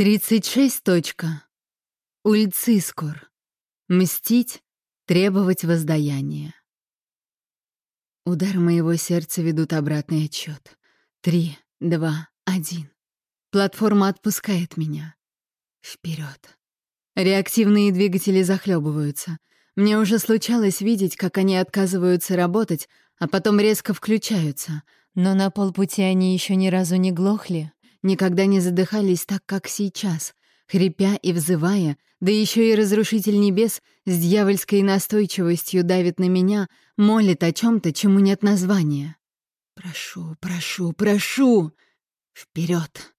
36. Точка. Ульцискор. Мстить, требовать воздаяния. Удар моего сердца ведут обратный отчет. Три, два, один. Платформа отпускает меня. Вперед. Реактивные двигатели захлебываются. Мне уже случалось видеть, как они отказываются работать, а потом резко включаются. Но на полпути они еще ни разу не глохли, никогда не задыхались так, как сейчас, хрипя и взывая, да еще и разрушитель небес с дьявольской настойчивостью давит на меня, молит о чем то чему нет названия. «Прошу, прошу, прошу! Вперед!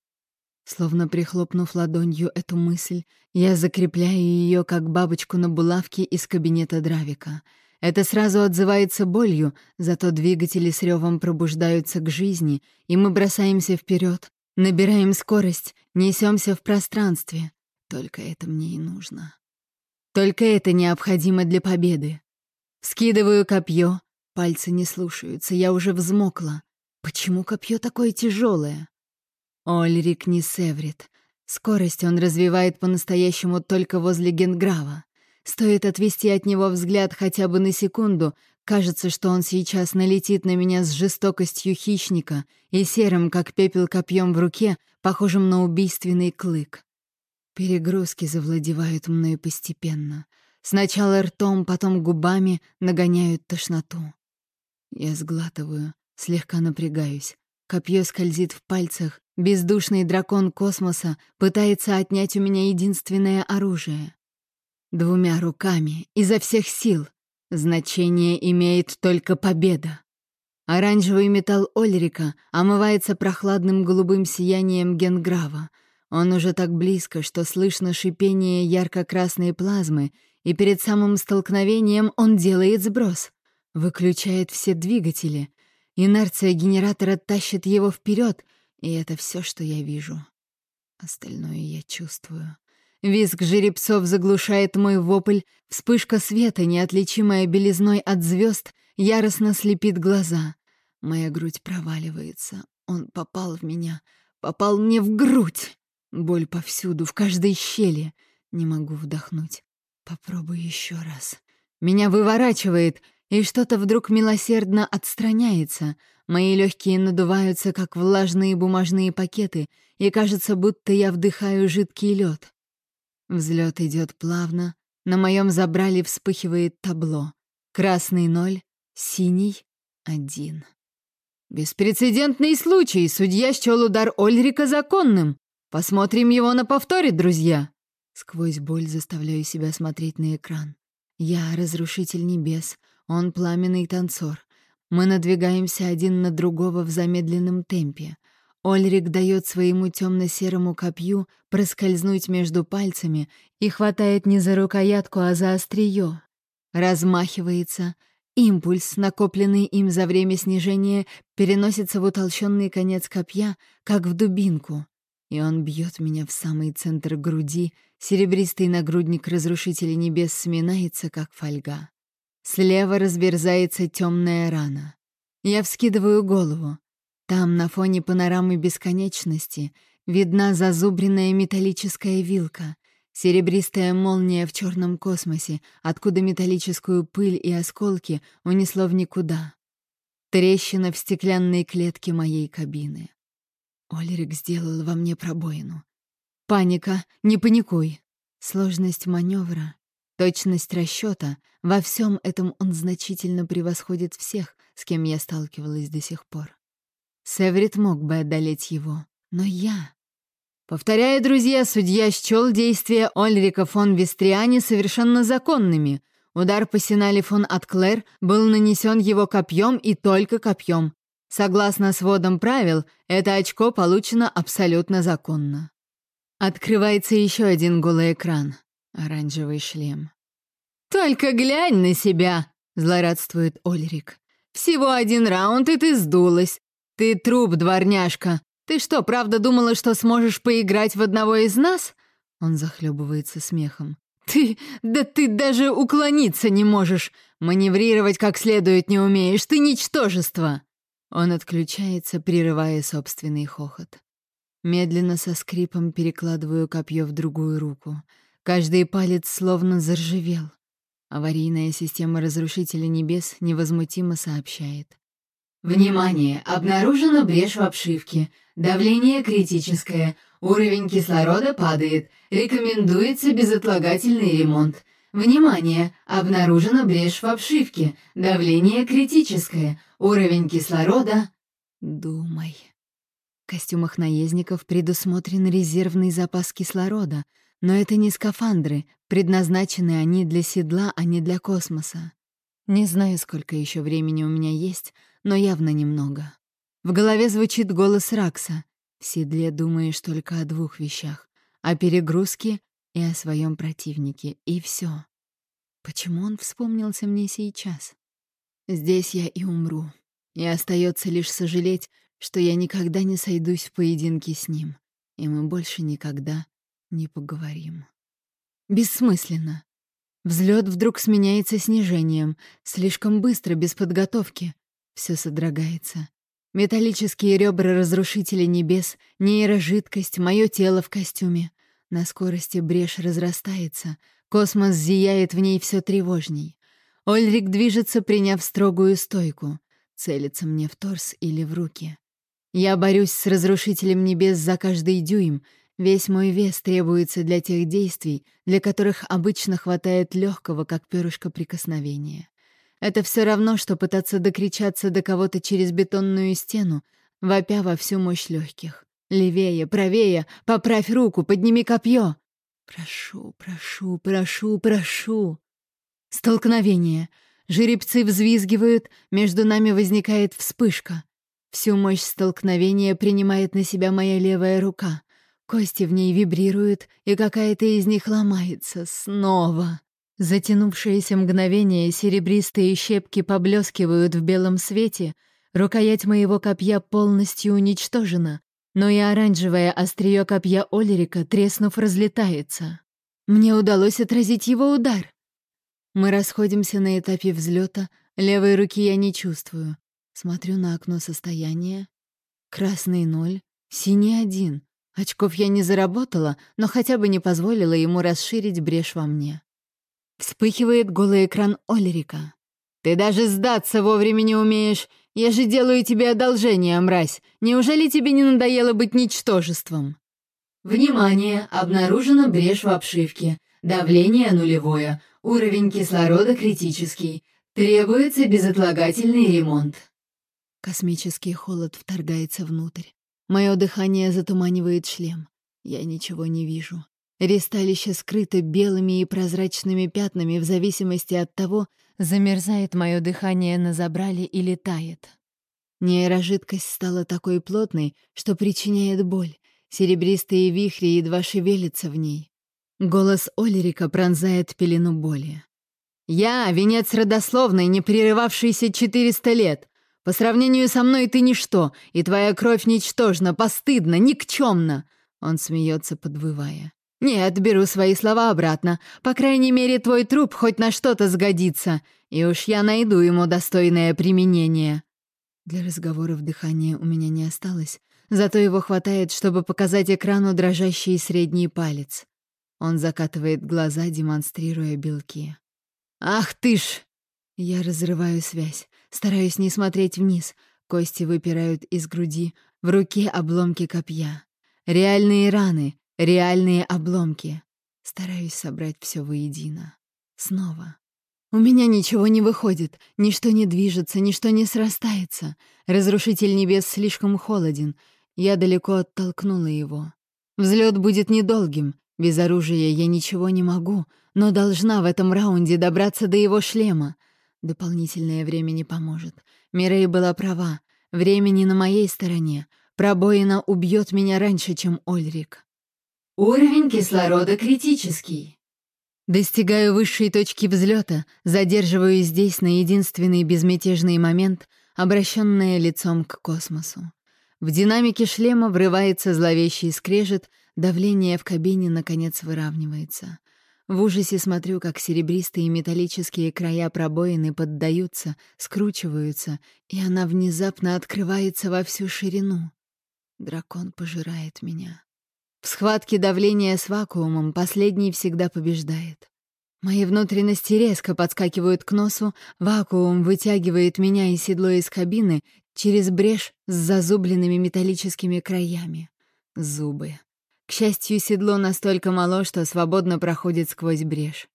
Словно прихлопнув ладонью эту мысль, я закрепляю ее как бабочку на булавке из кабинета Дравика. Это сразу отзывается болью, зато двигатели с ревом пробуждаются к жизни, и мы бросаемся вперед, Набираем скорость, несемся в пространстве. Только это мне и нужно. Только это необходимо для победы. Скидываю копье, пальцы не слушаются, я уже взмокла. Почему копье такое тяжелое? Ольрик не севрит. Скорость он развивает по-настоящему только возле Генграва. Стоит отвести от него взгляд хотя бы на секунду, Кажется, что он сейчас налетит на меня с жестокостью хищника и серым, как пепел копьем в руке, похожим на убийственный клык. Перегрузки завладевают мной постепенно. Сначала ртом, потом губами нагоняют тошноту. Я сглатываю, слегка напрягаюсь. Копье скользит в пальцах. Бездушный дракон космоса пытается отнять у меня единственное оружие. Двумя руками, изо всех сил — Значение имеет только победа. Оранжевый металл Ольрика омывается прохладным голубым сиянием Генграва. Он уже так близко, что слышно шипение ярко-красной плазмы, и перед самым столкновением он делает сброс. Выключает все двигатели. Инерция генератора тащит его вперед, и это все, что я вижу. Остальное я чувствую. Визг жеребцов заглушает мой вопль, вспышка света, неотличимая белизной от звезд, яростно слепит глаза. Моя грудь проваливается. Он попал в меня, попал мне в грудь. Боль повсюду, в каждой щели. Не могу вдохнуть. Попробую еще раз. Меня выворачивает, и что-то вдруг милосердно отстраняется. Мои легкие надуваются, как влажные бумажные пакеты, и кажется, будто я вдыхаю жидкий лед. Взлет идет плавно. На моем забрале вспыхивает табло. Красный ноль, синий один. Беспрецедентный случай. Судья счел удар Ольрика законным. Посмотрим его на повторе, друзья. Сквозь боль заставляю себя смотреть на экран. Я — разрушитель небес, он — пламенный танцор. Мы надвигаемся один на другого в замедленном темпе. Ольрик дает своему темно-серому копью проскользнуть между пальцами и хватает не за рукоятку, а за острие. Размахивается. Импульс, накопленный им за время снижения, переносится в утолщенный конец копья, как в дубинку. И он бьет меня в самый центр груди, серебристый нагрудник разрушителя небес сминается, как фольга. Слева разверзается темная рана. Я вскидываю голову. Там, на фоне панорамы бесконечности, видна зазубренная металлическая вилка, серебристая молния в черном космосе, откуда металлическую пыль и осколки унесло в никуда. Трещина в стеклянной клетке моей кабины. Олерик сделал во мне пробоину. Паника, не паникуй. Сложность маневра, точность расчета — во всем этом он значительно превосходит всех, с кем я сталкивалась до сих пор. Севрит мог бы одолеть его, но я... Повторяю, друзья, судья счел действия Ольрика фон Вестриани совершенно законными. Удар по Синали фон Атклер был нанесен его копьем и только копьем. Согласно сводам правил, это очко получено абсолютно законно. Открывается еще один голый экран. Оранжевый шлем. «Только глянь на себя!» — злорадствует Ольрик. «Всего один раунд, и ты сдулась. «Ты труп, дворняжка! Ты что, правда думала, что сможешь поиграть в одного из нас?» Он захлебывается смехом. «Ты... да ты даже уклониться не можешь! Маневрировать как следует не умеешь! Ты ничтожество!» Он отключается, прерывая собственный хохот. Медленно со скрипом перекладываю копье в другую руку. Каждый палец словно заржавел. Аварийная система разрушителя небес невозмутимо сообщает. Внимание! Обнаружена брешь в обшивке. Давление критическое. Уровень кислорода падает. Рекомендуется безотлагательный ремонт. Внимание! Обнаружена брешь в обшивке. Давление критическое. Уровень кислорода... Думай. В костюмах наездников предусмотрен резервный запас кислорода, но это не скафандры, предназначены они для седла, а не для космоса. Не знаю, сколько еще времени у меня есть, но явно немного. В голове звучит голос Ракса. В седле думаешь только о двух вещах — о перегрузке и о своем противнике, и все. Почему он вспомнился мне сейчас? Здесь я и умру. И остается лишь сожалеть, что я никогда не сойдусь в поединке с ним, и мы больше никогда не поговорим. Бессмысленно. Взлет вдруг сменяется снижением, слишком быстро, без подготовки. Все содрогается. Металлические ребра разрушителя небес, нейрожидкость, мое тело в костюме. На скорости брешь разрастается, космос зияет в ней все тревожней. Ольрик движется, приняв строгую стойку. Целится мне в торс или в руки. Я борюсь с разрушителем небес за каждый дюйм. Весь мой вес требуется для тех действий, для которых обычно хватает легкого, как перышко прикосновения. Это все равно, что пытаться докричаться до кого-то через бетонную стену, вопя во всю мощь легких. Левее, правее, поправь руку, подними копье. Прошу, прошу, прошу, прошу. Столкновение. Жеребцы взвизгивают, между нами возникает вспышка. Всю мощь столкновения принимает на себя моя левая рука. Кости в ней вибрируют, и какая-то из них ломается снова. Затянувшееся мгновение серебристые щепки поблескивают в белом свете, рукоять моего копья полностью уничтожена, но и оранжевое острие копья Олерика, треснув, разлетается. Мне удалось отразить его удар. Мы расходимся на этапе взлета, левой руки я не чувствую. Смотрю на окно состояния. Красный ноль, синий один. Очков я не заработала, но хотя бы не позволила ему расширить брешь во мне. Вспыхивает голый экран Олерика. «Ты даже сдаться вовремя не умеешь. Я же делаю тебе одолжение, мразь. Неужели тебе не надоело быть ничтожеством?» «Внимание! Обнаружена брешь в обшивке. Давление нулевое. Уровень кислорода критический. Требуется безотлагательный ремонт». Космический холод вторгается внутрь. Мое дыхание затуманивает шлем. Я ничего не вижу. Ресталище скрыто белыми и прозрачными пятнами в зависимости от того, замерзает мое дыхание на забрале или тает. Нейрожидкость стала такой плотной, что причиняет боль. Серебристые вихри едва шевелятся в ней. Голос Олерика пронзает пелену боли. «Я — венец родословный, не прерывавшийся 400 лет. По сравнению со мной ты ничто, и твоя кровь ничтожна, постыдна, никчемна!» Он смеется, подвывая. «Нет, беру свои слова обратно. По крайней мере, твой труп хоть на что-то сгодится, и уж я найду ему достойное применение». Для разговоров дыхания у меня не осталось, зато его хватает, чтобы показать экрану дрожащий средний палец. Он закатывает глаза, демонстрируя белки. «Ах ты ж!» Я разрываю связь, стараюсь не смотреть вниз. Кости выпирают из груди, в руке обломки копья. Реальные раны, Реальные обломки. Стараюсь собрать все воедино. Снова. У меня ничего не выходит, ничто не движется, ничто не срастается. Разрушитель небес слишком холоден. Я далеко оттолкнула его. Взлет будет недолгим. Без оружия я ничего не могу, но должна в этом раунде добраться до его шлема. Дополнительное время не поможет. Мирей была права. Времени на моей стороне. Пробоина убьет меня раньше, чем Ольрик. Уровень кислорода критический. Достигаю высшей точки взлета, задерживаюсь здесь на единственный безмятежный момент, обращенное лицом к космосу. В динамике шлема врывается зловещий скрежет, давление в кабине, наконец, выравнивается. В ужасе смотрю, как серебристые металлические края пробоины поддаются, скручиваются, и она внезапно открывается во всю ширину. Дракон пожирает меня. В схватке давления с вакуумом последний всегда побеждает. Мои внутренности резко подскакивают к носу, вакуум вытягивает меня и седло из кабины через брешь с зазубленными металлическими краями. Зубы. К счастью, седло настолько мало, что свободно проходит сквозь брешь.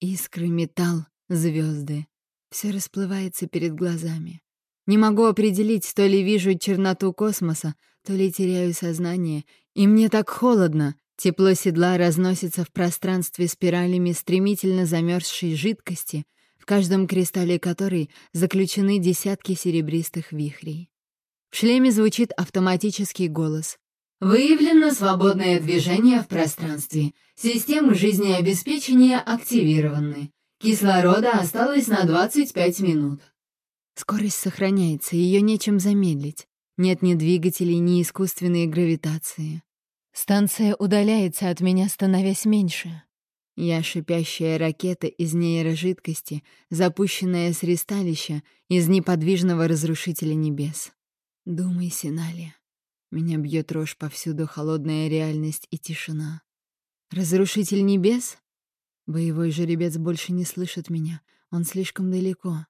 Искры, металл, звезды. Все расплывается перед глазами. Не могу определить, то ли вижу черноту космоса, то ли теряю сознание, и мне так холодно. Тепло седла разносится в пространстве спиралями стремительно замерзшей жидкости, в каждом кристалле которой заключены десятки серебристых вихрей. В шлеме звучит автоматический голос. Выявлено свободное движение в пространстве. Системы жизнеобеспечения активированы. Кислорода осталось на 25 минут. Скорость сохраняется, ее нечем замедлить. Нет ни двигателей, ни искусственной гравитации. Станция удаляется от меня, становясь меньше. Я шипящая ракета из нейрожидкости, запущенная с ристалища из неподвижного разрушителя небес. Думай, Синали. Меня бьет рожь повсюду холодная реальность и тишина. Разрушитель небес? Боевой жеребец больше не слышит меня, он слишком далеко.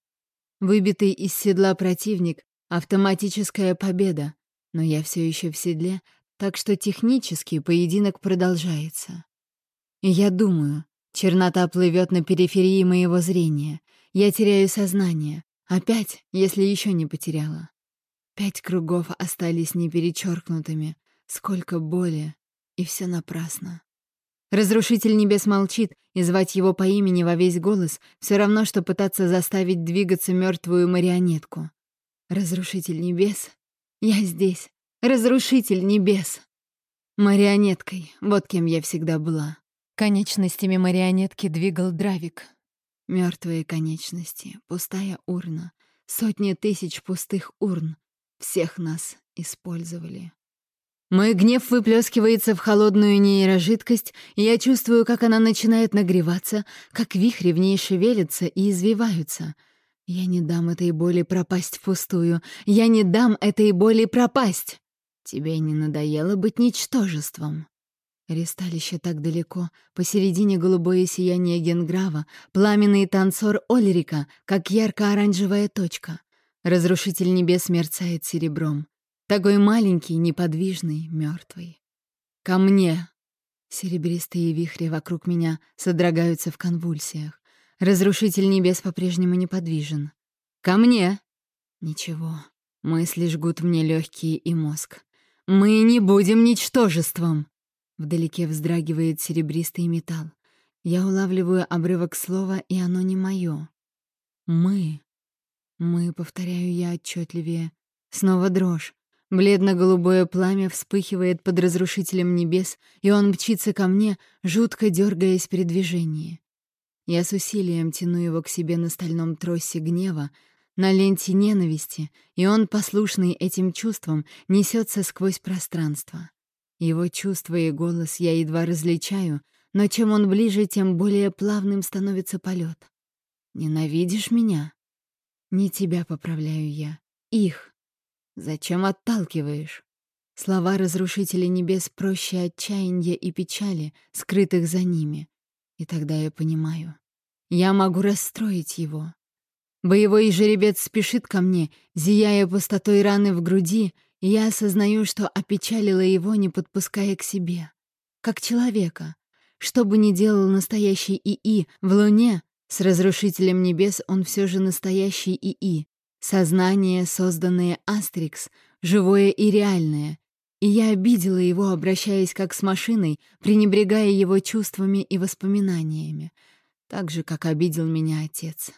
Выбитый из седла противник — автоматическая победа, но я все еще в седле, так что технически поединок продолжается. Я думаю, чернота плывет на периферии моего зрения. Я теряю сознание. Опять, если еще не потеряла. Пять кругов остались неперечеркнутыми. Сколько боли. И все напрасно. Разрушитель небес молчит, и звать его по имени во весь голос все равно, что пытаться заставить двигаться мертвую марионетку. Разрушитель небес? Я здесь. Разрушитель небес. Марионеткой, вот кем я всегда была. Конечностями марионетки двигал Дравик. Мертвые конечности, пустая урна, сотни тысяч пустых урн. Всех нас использовали. Мой гнев выплескивается в холодную нейрожидкость, и я чувствую, как она начинает нагреваться, как вихри в ней шевелятся и извиваются. Я не дам этой боли пропасть впустую. Я не дам этой боли пропасть. Тебе не надоело быть ничтожеством? Ристалище так далеко, посередине голубое сияние Генграва, пламенный танцор Ольрика, как ярко-оранжевая точка. Разрушитель небес мерцает серебром. Такой маленький, неподвижный, мертвый. «Ко мне!» Серебристые вихри вокруг меня содрогаются в конвульсиях. Разрушитель небес по-прежнему неподвижен. «Ко мне!» Ничего. Мысли жгут мне легкие и мозг. «Мы не будем ничтожеством!» Вдалеке вздрагивает серебристый металл. Я улавливаю обрывок слова, и оно не мое. «Мы». «Мы», — повторяю я отчетливее. Снова дрожь. Бледно-голубое пламя вспыхивает под разрушителем небес, и он мчится ко мне, жутко дергаясь при движении. Я с усилием тяну его к себе на стальном тросе гнева, на ленте ненависти, и он, послушный этим чувствам, несется сквозь пространство. Его чувства и голос я едва различаю, но чем он ближе, тем более плавным становится полет. «Ненавидишь меня?» «Не тебя поправляю я. Их. Зачем отталкиваешь?» Слова разрушителя небес проще отчаяния и печали, скрытых за ними. И тогда я понимаю. Я могу расстроить его. Боевой жеребец спешит ко мне, зияя пустотой раны в груди, и я осознаю, что опечалила его, не подпуская к себе. Как человека. Что бы ни делал настоящий ИИ в Луне, с разрушителем небес он все же настоящий ИИ. Сознание, созданное Астрикс, живое и реальное. И я обидела его, обращаясь как с машиной, пренебрегая его чувствами и воспоминаниями, так же, как обидел меня отец.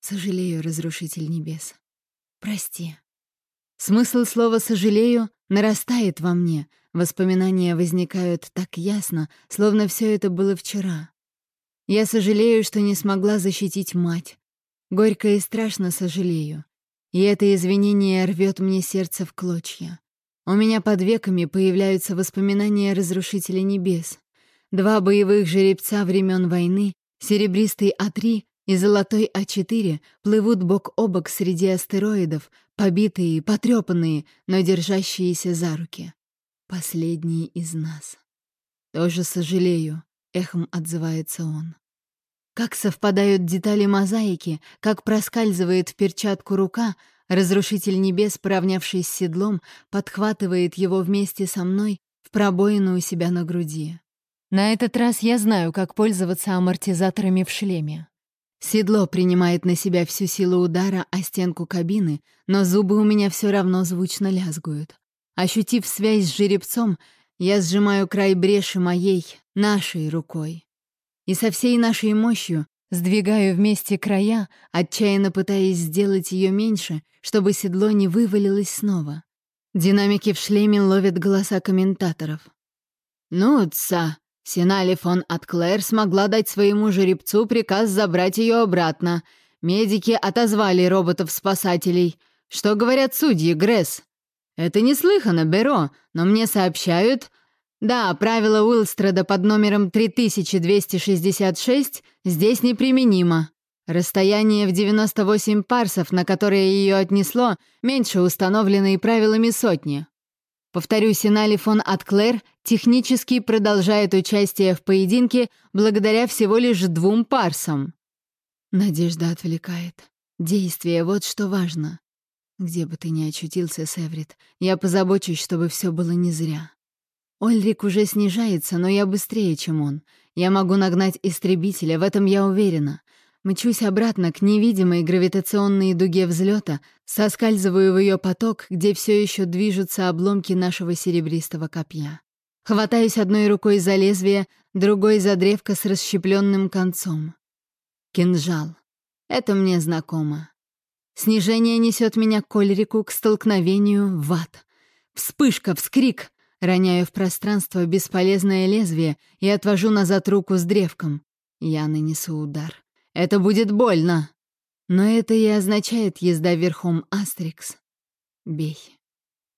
Сожалею, разрушитель небес. Прости. Смысл слова «сожалею» нарастает во мне. Воспоминания возникают так ясно, словно все это было вчера. Я сожалею, что не смогла защитить мать. Горько и страшно сожалею. И это извинение рвет мне сердце в клочья. У меня под веками появляются воспоминания разрушителя небес. Два боевых жеребца времен войны, серебристый А3 и золотой А4 плывут бок о бок среди астероидов, побитые, потрепанные, но держащиеся за руки. Последние из нас. Тоже сожалею, эхом отзывается он. Как совпадают детали мозаики, как проскальзывает в перчатку рука, разрушитель небес, поравнявшись с седлом, подхватывает его вместе со мной в пробоину у себя на груди. На этот раз я знаю, как пользоваться амортизаторами в шлеме. Седло принимает на себя всю силу удара о стенку кабины, но зубы у меня все равно звучно лязгуют. Ощутив связь с жеребцом, я сжимаю край бреши моей, нашей рукой. И со всей нашей мощью сдвигаю вместе края, отчаянно пытаясь сделать ее меньше, чтобы седло не вывалилось снова. Динамики в шлеме ловят голоса комментаторов. «Ну, ца, Синали фон Атклэр смогла дать своему жеребцу приказ забрать ее обратно. Медики отозвали роботов-спасателей. Что говорят судьи, Гресс? Это неслыханно, Беро, но мне сообщают... Да, правило Уилстреда под номером 3266 здесь неприменимо. Расстояние в 98 парсов, на которое ее отнесло, меньше установленной правилами сотни. Повторю, Синали фон Атклер технически продолжает участие в поединке благодаря всего лишь двум парсам. Надежда отвлекает. Действие — вот что важно. Где бы ты ни очутился, Севрит, я позабочусь, чтобы все было не зря. Ольрик уже снижается, но я быстрее, чем он. Я могу нагнать истребителя, в этом я уверена. Мчусь обратно к невидимой гравитационной дуге взлета, соскальзываю в ее поток, где все еще движутся обломки нашего серебристого копья. Хватаюсь одной рукой за лезвие, другой за древко с расщепленным концом. Кинжал. Это мне знакомо. Снижение несет меня к Ольрику, к столкновению в ад. Вспышка, вскрик. Роняю в пространство бесполезное лезвие и отвожу назад руку с древком. Я нанесу удар. Это будет больно. Но это и означает езда верхом Астрикс. Бей.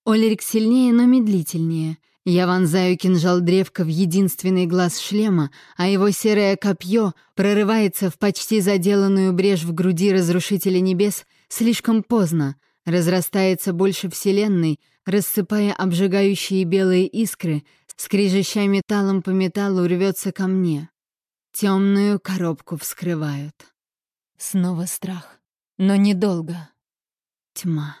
Олерик сильнее, но медлительнее. Я вонзаю кинжал древка в единственный глаз шлема, а его серое копье прорывается в почти заделанную брешь в груди разрушителя небес слишком поздно, разрастается больше Вселенной, рассыпая обжигающие белые искры, скрижаща металлом по металлу рвется ко мне. Темную коробку вскрывают. Снова страх, но недолго. Тьма.